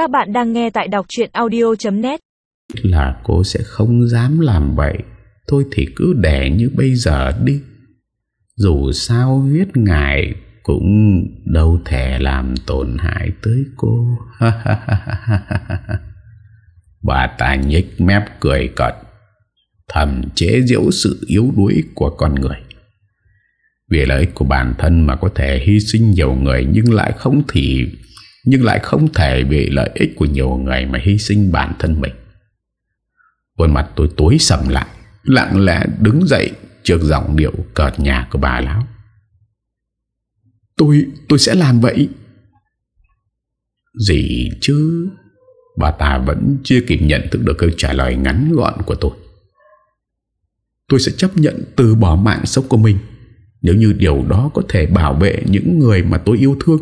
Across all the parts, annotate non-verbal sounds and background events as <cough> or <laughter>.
Các bạn đang nghe tại đọc chuyện audio.net Là cô sẽ không dám làm vậy. Thôi thì cứ để như bây giờ đi. Dù sao huyết ngài Cũng đâu thể làm tổn hại tới cô. Bà ta nhích mép cười cợt, Thầm chế giễu sự yếu đuối của con người. Vì lợi ích của bản thân mà có thể hy sinh nhiều người Nhưng lại không thì nhưng lại không thể vì lợi ích của nhiều người mà hy sinh bản thân mình. Khuôn mặt tôi tối sầm lại Lặng lẽ đứng dậy trước giọng điệu cợt nhà của bà lão. Tôi, tôi sẽ làm vậy. Gì chứ? Bà ta vẫn chưa kịp nhận thức được câu trả lời ngắn gọn của tôi. Tôi sẽ chấp nhận từ bỏ mạng sống của mình Nếu như điều đó có thể bảo vệ những người mà tôi yêu thương.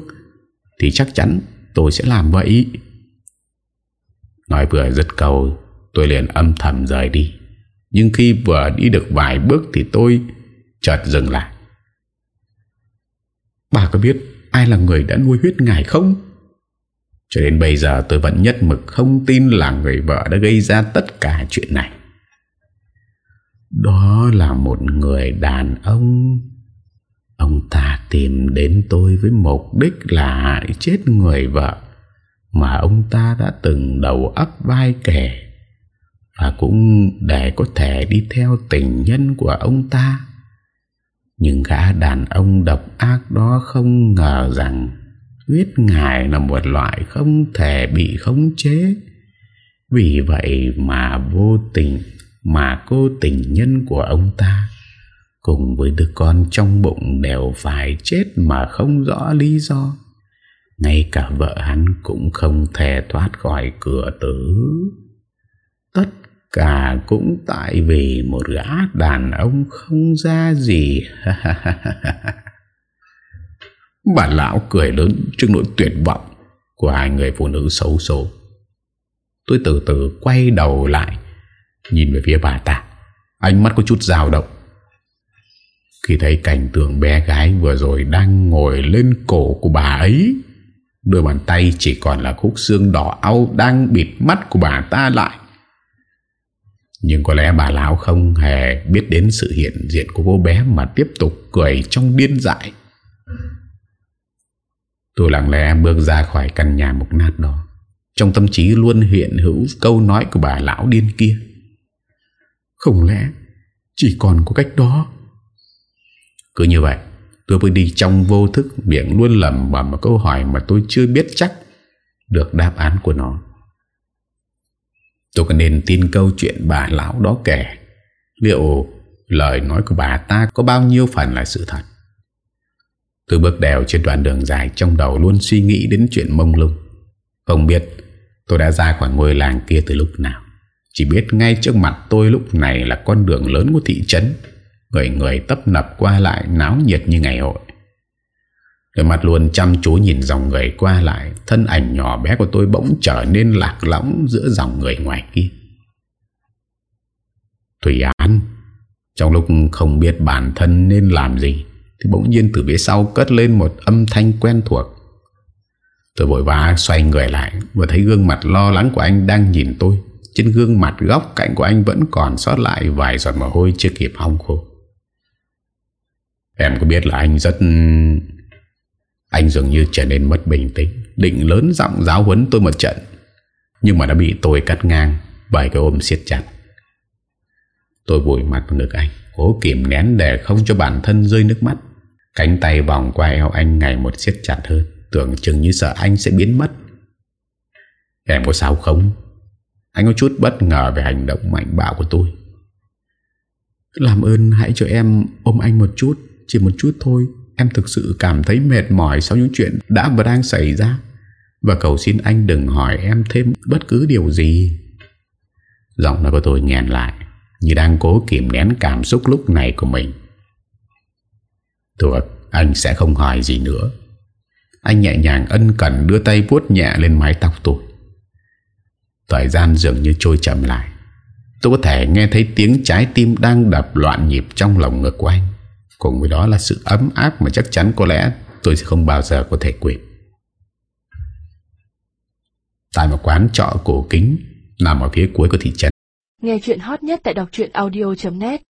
Thì chắc chắn tôi sẽ làm vậy Nói vừa dứt cầu Tôi liền âm thầm rời đi Nhưng khi vừa đi được vài bước Thì tôi chợt dừng lại Bà có biết ai là người đã nuôi huyết ngài không? Cho đến bây giờ tôi vẫn nhất mực không tin là người vợ đã gây ra tất cả chuyện này. Đó là một người đàn ông. Ông ta tìm đến tôi với mục đích là hại chết người vợ mà ông ta đã từng đầu ấp vai kẻ và cũng để có thể đi theo tình nhân của ông ta. Nhưng gã đàn ông độc ác đó không ngờ rằng huyết ngài là một loại không thể bị khống chế. Vì vậy mà vô tình, mà cô tình nhân của ông ta cùng với đứa con trong bụng đều phải chết mà không rõ lý do. Ngay cả vợ hắn cũng không thể thoát khỏi cửa tử. Tất cả cũng tại vì một gã đàn ông không ra gì. <laughs> Bà lão cười lớn trước nỗi tuyệt vọng của hai người phụ nữ xấu xố. Tôi từ từ quay đầu lại, nhìn về phía bà ta. Ánh mắt có chút dao động. Khi thấy cảnh tượng bé gái vừa rồi đang ngồi lên cổ của bà ấy, đôi bàn tay chỉ còn là khúc xương đỏ au đang bịt mắt của bà ta lại. Nhưng có lẽ bà lão không hề biết đến sự hiện diện của cô bé mà tiếp tục cười trong điên dại. Tôi lặng lẽ bước ra khỏi căn nhà mục nát đó. Trong tâm trí luôn hiện hữu câu nói của bà lão điên kia. Không lẽ chỉ còn có cách đó? Cứ như vậy, tôi vừa đi trong vô thức miệng luôn lầm bằng một câu hỏi mà tôi chưa biết chắc được đáp án của nó. Tôi có nên tin câu chuyện bà lão đó kể? Liệu lời nói của bà ta có bao nhiêu phần là sự thật? Tôi bước đèo trên đoạn đường dài Trong đầu luôn suy nghĩ đến chuyện mông lung. Không biết tôi đã ra khỏi ngôi làng kia từ lúc nào. Chỉ biết ngay trước mặt tôi lúc này là con đường lớn của thị trấn. Người người tấp nập qua lại náo nhiệt như ngày hội. Đôi mặt luôn chăm chú nhìn dòng người qua lại. Thân ảnh nhỏ bé của tôi bỗng trở nên lạc lõng giữa dòng người ngoài kia. Thủy Án Trong lúc không biết bản thân nên làm gì, Thì bỗng nhiên từ phía sau cất lên một âm thanh quen thuộc. Tôi vội vã xoay người lại và thấy gương mặt lo lắng của anh đang nhìn tôi. Trên gương mặt góc cạnh của anh vẫn còn sót lại vài giọt mồ hôi chưa kịp hong khô. Em có biết là anh rất anh dường như trở nên mất bình tĩnh, Định lớn giọng giáo huấn tôi một trận, Nhưng mà đã bị tôi cắt ngang Bởi cái ôm siết chặt. Tôi vùi mặt vào ngực anh, Cố kìm nén để không cho bản thân rơi nước mắt. Cánh tay vòng qua eo anh ngày một siết chặt hơn, Tưởng chừng như sợ anh sẽ biến mất. Em có sao không? Anh có chút bất ngờ về hành động mạnh bạo của tôi. Làm ơn hãy cho em ôm anh một chút. Chỉ một chút thôi. Em thực sự cảm thấy mệt mỏi sau những chuyện đã và đang xảy ra. Và cầu xin anh đừng hỏi em thêm bất cứ điều gì. Giọng nói của tôi nghẹn lại, Như đang cố kìm nén cảm xúc lúc này của mình. Được, Anh sẽ không hỏi gì nữa. Anh nhẹ nhàng ân cần đưa tay vuốt nhẹ lên mái tóc tôi. Thời gian dường như trôi chậm lại. Tôi có thể nghe thấy tiếng trái tim đang đập loạn nhịp trong lòng ngực của anh. Cùng với đó là sự ấm áp mà chắc chắn có lẽ tôi sẽ không bao giờ có thể quên. Tại một quán trọ cổ kính Nằm ở phía cuối của thị trấn Nghe chuyện hot nhất tại đọc audio.net